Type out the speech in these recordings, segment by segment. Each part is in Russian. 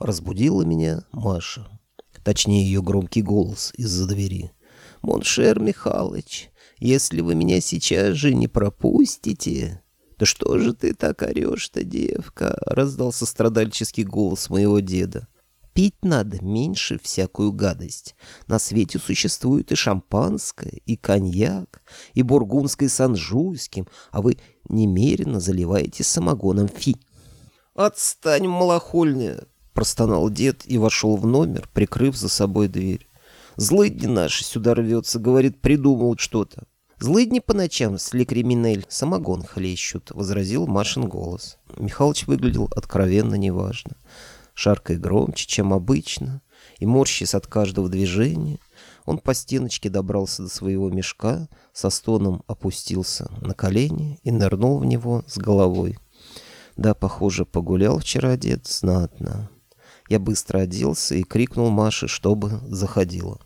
Разбудила меня Маша. Точнее, ее громкий голос из-за двери. «Mon cher Михалыч, если вы меня сейчас же не пропустите...» «Да что же ты так орешь-то, девка?» — раздался страдальческий голос моего деда. «Пить надо меньше всякую гадость. На свете существует и шампанское, и коньяк, и бургундское с анжуйским, а вы немерено заливаете самогоном фи». «Отстань, малохольная!» — простонал дед и вошел в номер, прикрыв за собой дверь. «Злыдни наши сюда рвется, — говорит, — придумал что-то. «Злыдни по ночам с криминель самогон хлещут», — возразил Машин голос. Михалыч выглядел откровенно неважно. Шаркой громче, чем обычно, и морщись от каждого движения, он по стеночке добрался до своего мешка, со стоном опустился на колени и нырнул в него с головой. Да, похоже, погулял вчера дед знатно. Я быстро оделся и крикнул Маше, чтобы заходила.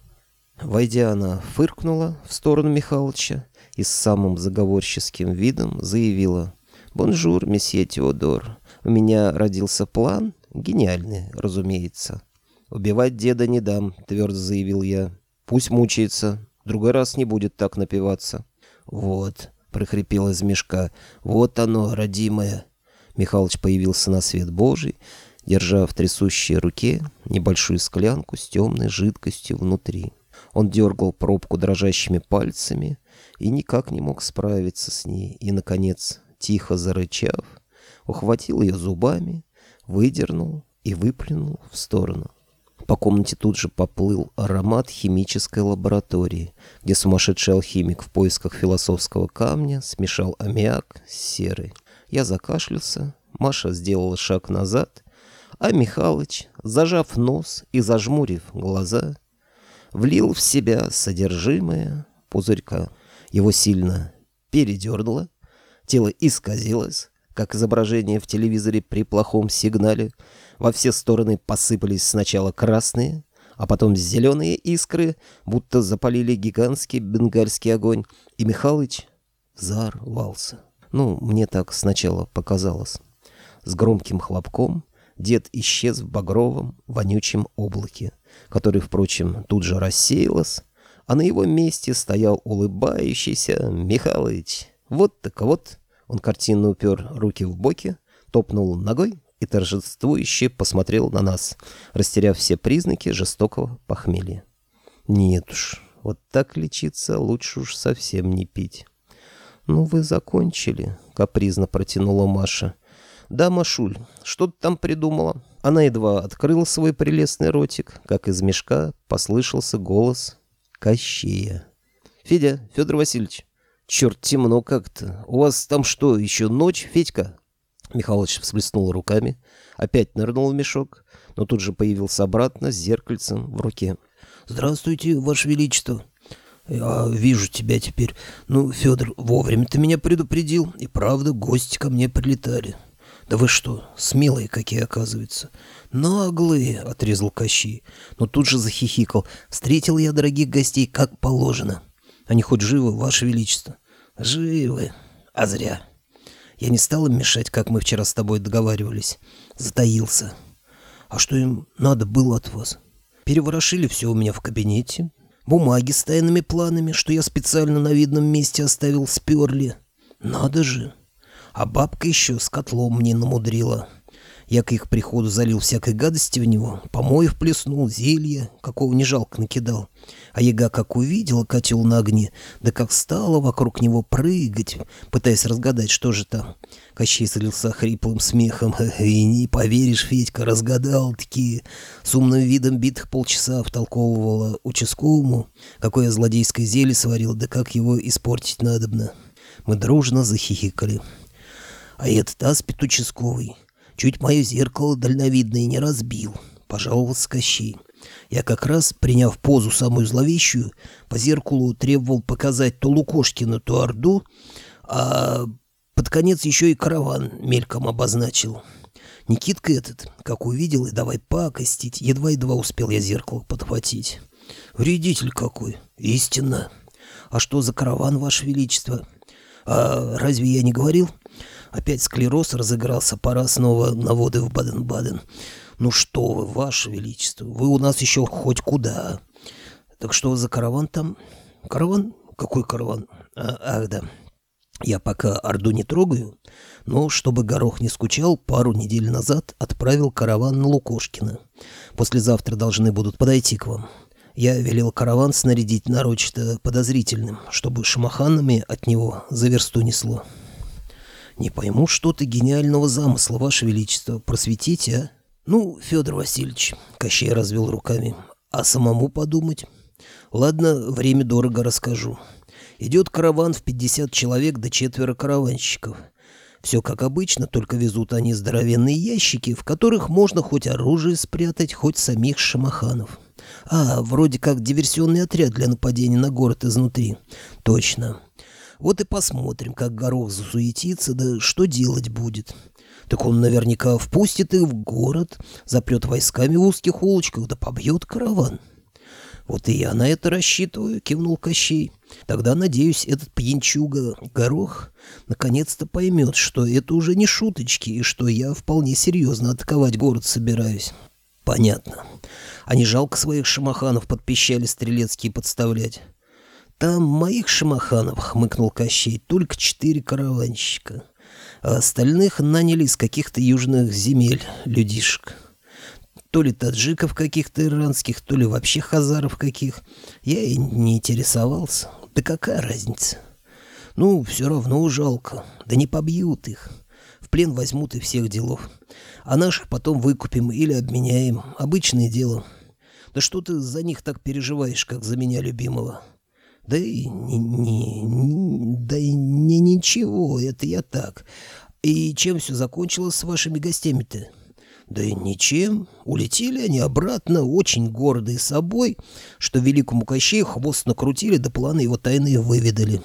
Войдя, она фыркнула в сторону Михалыча и с самым заговорческим видом заявила. «Бонжур, месье Теодор. У меня родился план, гениальный, разумеется. Убивать деда не дам», — твердо заявил я. «Пусть мучается. Другой раз не будет так напиваться». «Вот», — прохрипел из мешка, — «вот оно, родимое». Михалыч появился на свет Божий, держа в трясущей руке небольшую склянку с темной жидкостью внутри. Он дергал пробку дрожащими пальцами и никак не мог справиться с ней, и, наконец, тихо зарычав, ухватил ее зубами, выдернул и выплюнул в сторону. По комнате тут же поплыл аромат химической лаборатории, где сумасшедший алхимик в поисках философского камня смешал аммиак с серой. Я закашлялся, Маша сделала шаг назад, а Михалыч, зажав нос и зажмурив глаза, влил в себя содержимое пузырька. Его сильно передернуло, тело исказилось, как изображение в телевизоре при плохом сигнале. Во все стороны посыпались сначала красные, а потом зеленые искры, будто запалили гигантский бенгальский огонь, и Михалыч взорвался. Ну, мне так сначала показалось. С громким хлопком дед исчез в багровом, вонючем облаке, который, впрочем, тут же рассеялось, а на его месте стоял улыбающийся Михалыч. Вот так вот, он картинно упер руки в боки, топнул ногой и торжествующе посмотрел на нас, растеряв все признаки жестокого похмелья. Нет уж, вот так лечиться лучше уж совсем не пить. «Ну вы закончили», — капризно протянула Маша. «Да, Машуль, что ты там придумала?» Она едва открыла свой прелестный ротик, как из мешка послышался голос Кощея. «Федя, Федор Васильевич, черт, темно как-то. У вас там что, еще ночь, Федька?» Михалыч всплеснул руками, опять нырнул в мешок, но тут же появился обратно с зеркальцем в руке. «Здравствуйте, Ваше Величество!» Я вижу тебя теперь. Ну, Федор, вовремя ты меня предупредил, и правда, гости ко мне прилетали. Да вы что, смелые какие, оказывается. Наглые, отрезал Кощей, но тут же захихикал. Встретил я дорогих гостей как положено. Они хоть живы, ваше величество? Живы. А зря. Я не стал им мешать, как мы вчера с тобой договаривались. Затаился. А что им надо было от вас? Переворошили все у меня в кабинете, Бумаги с тайными планами, что я специально на видном месте оставил, сперли. Надо же. А бабка еще с котлом мне намудрила. Я к их приходу залил всякой гадости в него, помоев плеснул, зелье, какого не жалко накидал. А яга как увидела котел на огне, да как стала вокруг него прыгать, пытаясь разгадать, что же там. Кощей залился хриплым смехом. И не поверишь, Федька, разгадал-таки. С умным видом битых полчаса втолковывала участковому, какое злодейское зелье сварил, да как его испортить надобно. Мы дружно захихикали. А этот аспид участковый Чуть мое зеркало дальновидное не разбил, пожаловался Кощей. Я как раз, приняв позу самую зловещую, по зеркалу требовал показать то Лукошкина, то Орду, а под конец еще и караван мельком обозначил. Никитка этот, как увидел, и давай пакостить, едва-едва успел я зеркало подхватить. Вредитель какой, истинно. А что за караван, Ваше Величество? А разве я не говорил? Опять склероз разыгрался, пора снова на воды в Баден-Баден. Ну что вы, ваше величество, вы у нас еще хоть куда. Так что за караван там? Караван? Какой караван? А, ах, да. Я пока Орду не трогаю, но, чтобы Горох не скучал, пару недель назад отправил караван на Лукошкина. Послезавтра должны будут подойти к вам. Я велел караван снарядить нарочито подозрительным, чтобы шамаханами от него за версту несло. Не пойму что-то гениального замысла, Ваше Величество. Просветите, а? Ну, Федор Васильевич, Кощей развел руками. А самому подумать? Ладно, время дорого расскажу. Идет караван в 50 человек до четверо караванщиков. Все как обычно, только везут они здоровенные ящики, в которых можно хоть оружие спрятать, хоть самих шамаханов. А, вроде как диверсионный отряд для нападения на город изнутри. Точно. Вот и посмотрим, как горох засуетится, да что делать будет. Так он наверняка впустит их в город, запрет войсками в узких улочках, да побьет караван. Вот и я на это рассчитываю, кивнул Кощей. Тогда, надеюсь, этот пьянчуга Горох наконец-то поймет, что это уже не шуточки, и что я вполне серьезно атаковать город собираюсь. Понятно. А не жалко своих шамаханов под пищали стрелецкие подставлять? Там моих шамаханов, хмыкнул Кощей, только четыре караванщика. А остальных наняли из каких-то южных земель людишек. То ли таджиков каких-то иранских, то ли вообще хазаров каких. Я и не интересовался. Да какая разница? Ну, все равно жалко. Да не побьют их. В плен возьмут и всех делов. А наших потом выкупим или обменяем. Обычное дело. Да что ты за них так переживаешь, как за меня любимого? Да и не, не, да и не ничего, это я так. И чем все закончилось с вашими гостями-то? Да и ничем. Улетели они обратно, очень гордые собой, что великому Кощею хвост накрутили, да планы его тайные выведали.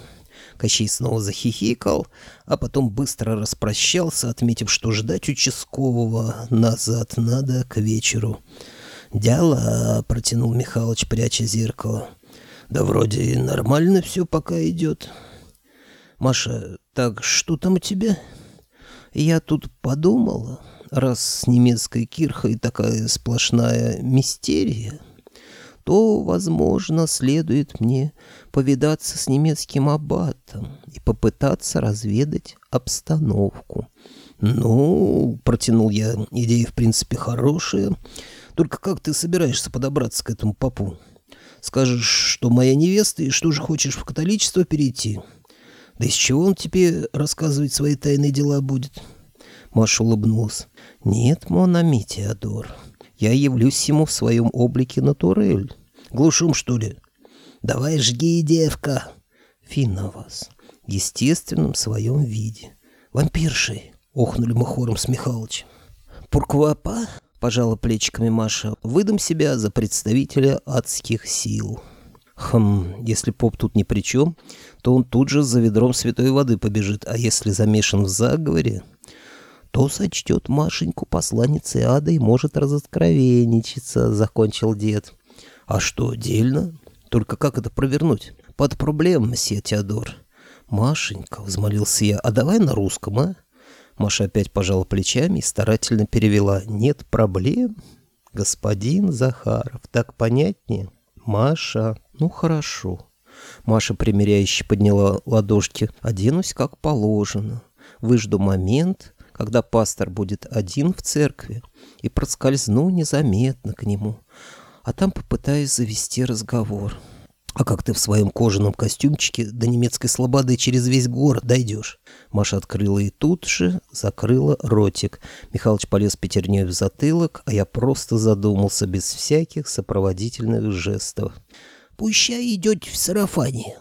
Кощей снова захихикал, а потом быстро распрощался, отметив, что ждать участкового назад надо к вечеру. «Дела», — протянул Михалыч, пряча зеркало. «Да вроде нормально все пока идет». «Маша, так что там у тебя?» «Я тут подумала, раз с немецкой кирхой такая сплошная мистерия, то, возможно, следует мне повидаться с немецким аббатом и попытаться разведать обстановку. «Ну, — протянул я, — идея в принципе хорошая, только как ты собираешься подобраться к этому попу? Скажешь, что моя невеста, и что же хочешь в католичество перейти? Да из чего он тебе рассказывать свои тайные дела будет?» Маша улыбнулась. «Нет, Монами, Теодор, я явлюсь ему в своем облике натурель. Глушум, что ли? Давай жги, девка!» «Фина вас, в естественном своем виде. Вампирши!» — охнули мы хором с Михалычем. «Пурквапа?» — пожала плечиками Маша. «Выдам себя за представителя адских сил». Хм, если поп тут ни при чем, то он тут же за ведром святой воды побежит, а если замешан в заговоре, то сочтет Машеньку посланницей ада и может разоткровенничаться, — закончил дед. — А что, дельно? Только как это провернуть? Под проблем, месье Теодор. — Машенька, — взмолился я, — а давай на русском, а? Маша опять пожала плечами и старательно перевела. — Нет проблем, господин Захаров, так понятнее? Маша, ну хорошо. Маша примиряюще подняла ладошки. Оденусь как положено. Выжду момент, когда пастор будет один в церкви, и проскользну незаметно к нему, а там попытаюсь завести разговор. А как ты в своем кожаном костюмчике до немецкой слободы через весь город дойдешь? Маша открыла и тут же закрыла ротик. Михалыч полез пятерней в затылок, а я просто задумался без всяких сопроводительных жестов. «Пущай идете в сарафане,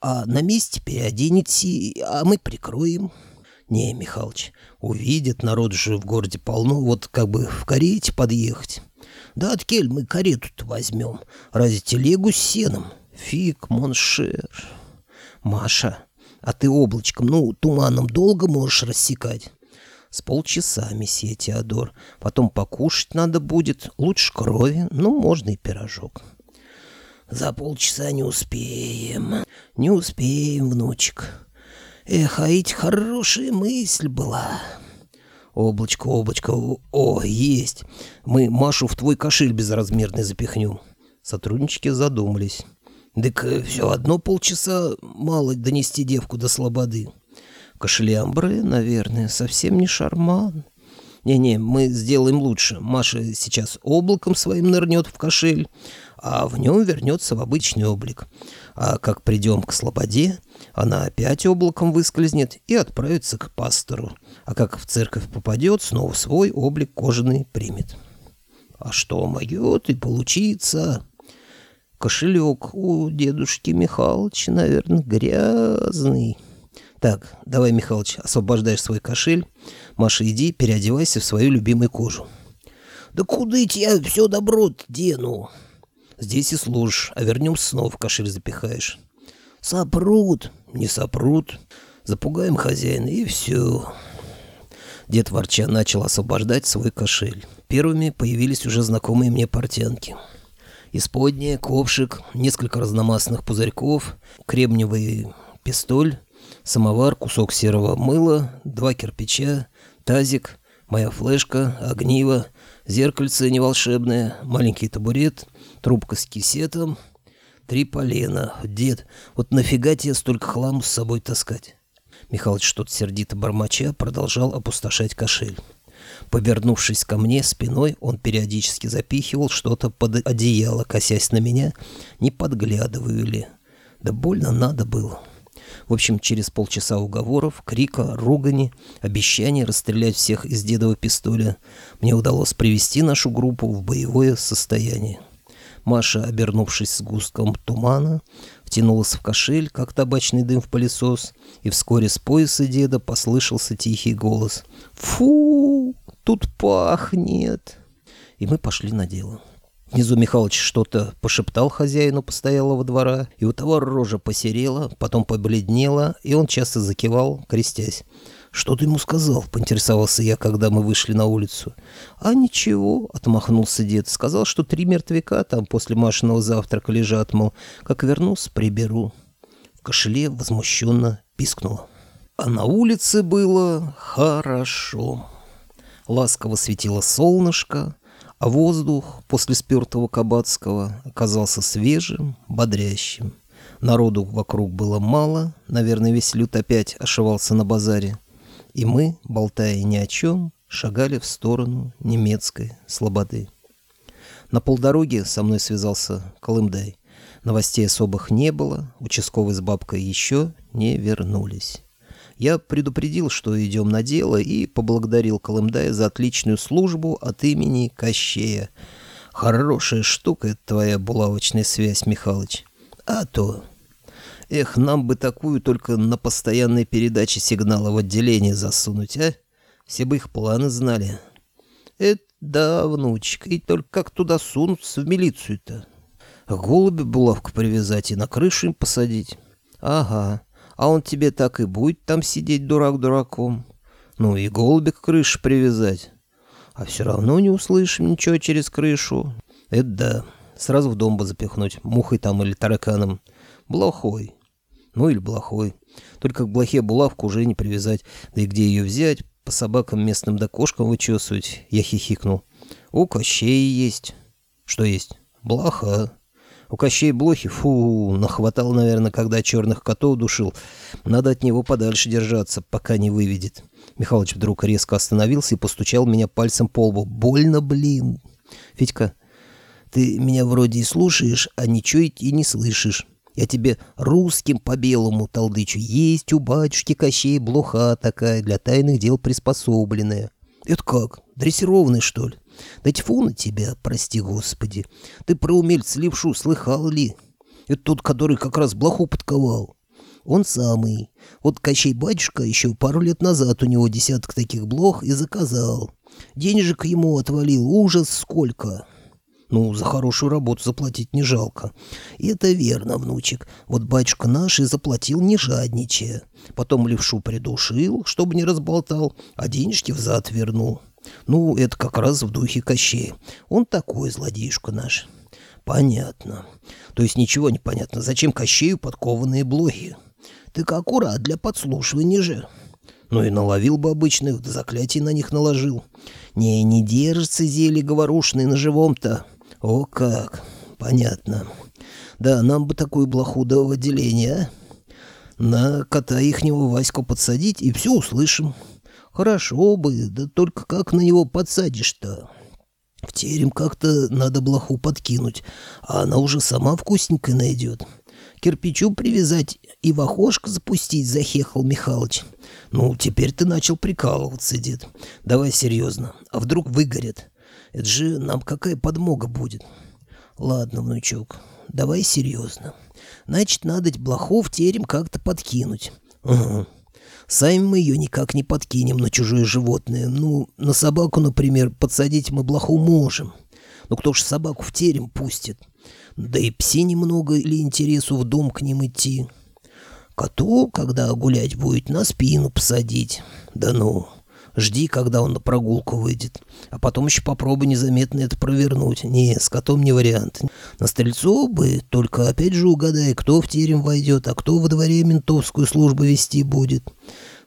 а на месте переоденете, а мы прикроем». «Не, Михалыч, увидят, народ же в городе полно, вот как бы в карете подъехать». «Да откель мы карету-то возьмем? Разве телегу с сеном?» «Фиг, моншер». «Маша, а ты облачком, ну, туманом долго можешь рассекать?» «С полчаса, месье Теодор. Потом покушать надо будет. Лучше крови, ну, можно и пирожок». «За полчаса не успеем. Не успеем, внучек». Эх, а ведь хорошая мысль была. Облачко, облачко, о, есть. Мы Машу в твой кошель безразмерный запихнем. Сотруднички задумались. «Так э, все одно полчаса мало донести девку до слободы». «Кошелямбры, наверное, совсем не шарман». «Не-не, мы сделаем лучше. Маша сейчас облаком своим нырнет в кошель, а в нем вернется в обычный облик. А как придем к слободе, она опять облаком выскользнет и отправится к пастору. А как в церковь попадет, снова свой облик кожаный примет». «А что могет и получится?» Кошелек у дедушки Михалыча, наверное, грязный. Так, давай, Михалыч, освобождаешь свой кошель. Маша, иди, переодевайся в свою любимую кожу. Да куда я все добро дену? Здесь и служишь, а вернемся снова в кошель запихаешь. Сопрут. Не сопрут. Запугаем хозяина, и все. Дед ворча начал освобождать свой кошель. Первыми появились уже знакомые мне портянки — исподнее, ковшик, несколько разномастных пузырьков, кремниевый пистоль, самовар, кусок серого мыла, два кирпича, тазик, моя флешка, огниво, зеркальце неволшебное, маленький табурет, трубка с кисетом, три полена. Дед, вот нафига тебе столько хламу с собой таскать? Михалыч что-то сердито бормоча продолжал опустошать кошель. Повернувшись ко мне спиной, он периодически запихивал что-то под одеяло, косясь на меня, не подглядываю ли. Да больно надо было. В общем, через полчаса уговоров, крика, ругани, обещаний расстрелять всех из дедового пистоля, мне удалось привести нашу группу в боевое состояние. Маша, обернувшись с густком тумана, втянулась в кошель, как табачный дым в пылесос, и вскоре с пояса деда послышался тихий голос. «Фу, тут пахнет!» И мы пошли на дело. Внизу Михалыч что-то пошептал хозяину постоялого двора, и у того рожа посерела, потом побледнела, и он часто закивал, крестясь. «Что ты ему сказал?» — поинтересовался я, когда мы вышли на улицу. «А ничего», — отмахнулся дед. «Сказал, что три мертвяка там после Машиного завтрака лежат, мол, как вернусь, приберу». В кошеле возмущенно пискнуло. А на улице было хорошо. Ласково светило солнышко, а воздух после спертого Кабацкого оказался свежим, бодрящим. Народу вокруг было мало, наверное, весь люд опять ошивался на базаре и мы, болтая ни о чем, шагали в сторону немецкой слободы. На полдороге со мной связался Колымдай. Новостей особых не было, участковый с бабкой еще не вернулись. Я предупредил, что идем на дело, и поблагодарил Колымдая за отличную службу от имени Кощея. Хорошая штука твоя булавочная связь, Михалыч. А то Эх, нам бы такую только на постоянной передаче сигнала в отделение засунуть, а? Все бы их планы знали. Это да, внучек, и только как туда сунуться в милицию-то? Голуби булавку привязать и на крышу им посадить. Ага, а он тебе так и будет там сидеть дурак дураком. Ну и голубик к крыше привязать. А все равно не услышим ничего через крышу. Это да, сразу в дом бы запихнуть, мухой там или тараканом. Блохой. Ну или блохой. Только к блохе булавку уже не привязать. Да и где ее взять? По собакам местным да кошкам вычесывать. Я хихикнул. У Кощей есть. Что есть? Блоха. У Кощей блохи, фу, нахватал, наверное, когда черных котов душил. Надо от него подальше держаться, пока не выведет. Михалыч вдруг резко остановился и постучал меня пальцем по лбу. Больно, блин. Федька, ты меня вроде и слушаешь, а ничего и не слышишь. Я тебе русским по белому толдычу. Есть у батюшки Кощей блоха такая, для тайных дел приспособленная. Это как, дрессированный, что ли? Да тьфу на тебя, прости господи. Ты про умельца левшу слыхал ли? Это тот, который как раз блоху подковал. Он самый. Вот Кощей батюшка еще пару лет назад у него десяток таких блох и заказал. Денежек ему отвалил, ужас сколько. Ну, за хорошую работу заплатить не жалко. И это верно, внучек. Вот батюшка наш и заплатил не жадничая. Потом левшу придушил, чтобы не разболтал, а денежки взад вернул. Ну, это как раз в духе Кощея. Он такой злодейшка наш. Понятно. То есть ничего не понятно. Зачем Кощею подкованные блохи? Так аккурат для подслушивания же. Ну и наловил бы обычных, да заклятий на них наложил. Не, не держится зелье говорушное на живом-то. О как, понятно. Да, нам бы такую блоху до отделения, а? На кота ихнего Ваську подсадить, и все услышим. Хорошо бы, да только как на него подсадишь-то? В терем как-то надо блоху подкинуть, а она уже сама вкусненькая найдет. Кирпичу привязать и в охошко запустить, захехал Михалыч. Ну, теперь ты начал прикалываться, дед. Давай серьезно. А вдруг выгорят? Это же нам какая подмога будет? Ладно, внучок, давай серьезно. Значит, надо блоху в терем как-то подкинуть. Угу. Сами мы ее никак не подкинем на чужое животное. Ну, на собаку, например, подсадить мы блоху можем. Но кто ж собаку в терем пустит? Да и пси немного или интересу в дом к ним идти. Коту, когда гулять будет, на спину посадить. Да ну, жди, когда он на прогулку выйдет. А потом еще попробуй незаметно это провернуть. Не, с котом не вариант. На стрельцу бы, только опять же угадай, кто в терем войдет, а кто во дворе ментовскую службу вести будет.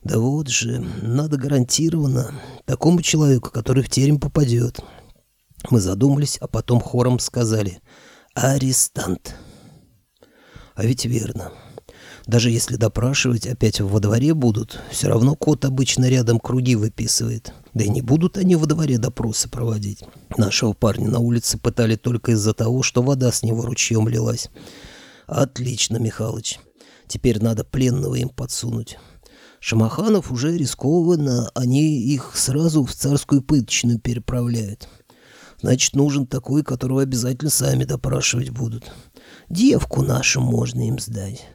Да вот же, надо гарантированно такому человеку, который в терем попадет. Мы задумались, а потом хором сказали «Арестант». А ведь верно. Даже если допрашивать опять во дворе будут, все равно кот обычно рядом круги выписывает. Да и не будут они во дворе допросы проводить. Нашего парня на улице пытали только из-за того, что вода с него ручьем лилась. Отлично, Михалыч. Теперь надо пленного им подсунуть. Шамаханов уже рискованно, они их сразу в царскую пыточную переправляют. Значит, нужен такой, которого обязательно сами допрашивать будут. Девку нашу можно им сдать.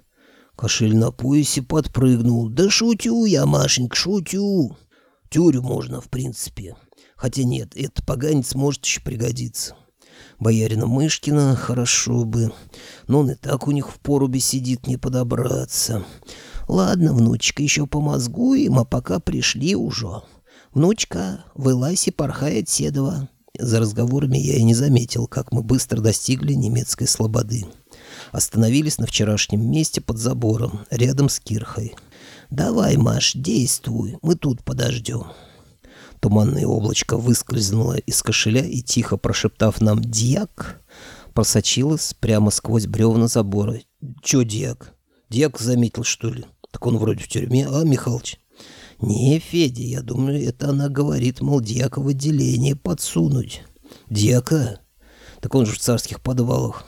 Кошель на поясе подпрыгнул. «Да шутю я, Машенька, шутю!» «Тюрю можно, в принципе. Хотя нет, этот поганец может еще пригодиться. Боярина Мышкина хорошо бы, но он и так у них в порубе сидит, не подобраться. Ладно, внучка, еще помозгуем, а пока пришли уже. Внучка, вылазь и порхай от Седова». За разговорами я и не заметил, как мы быстро достигли немецкой слободы. Остановились на вчерашнем месте под забором, рядом с кирхой. «Давай, Маш, действуй, мы тут подождем». Туманное облачко выскользнуло из кошеля и, тихо прошептав нам «Дьяк», просочилось прямо сквозь бревна забора. «Чё дьяк? Дьяк заметил, что ли? Так он вроде в тюрьме, а, Михалыч?» «Не, Федя, я думаю, это она говорит, мол, дьяка в отделение подсунуть». «Дьяка? Так он же в царских подвалах.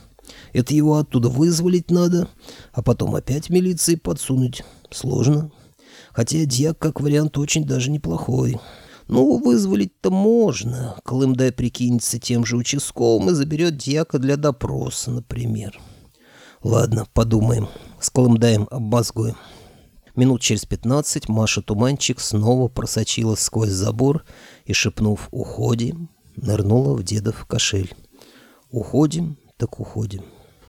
Это его оттуда вызволить надо, а потом опять милиции подсунуть. Сложно. Хотя дьяк как вариант очень даже неплохой. Ну, вызволить-то можно. Колымдай прикинется тем же участковым и заберет дьяка для допроса, например. Ладно, подумаем. С Колымдаем обмозгуем. Минут через пятнадцать Маша Туманчик снова просочилась сквозь забор и, шепнув «Уходим», нырнула в дедов кошель. «Уходим, так уходим».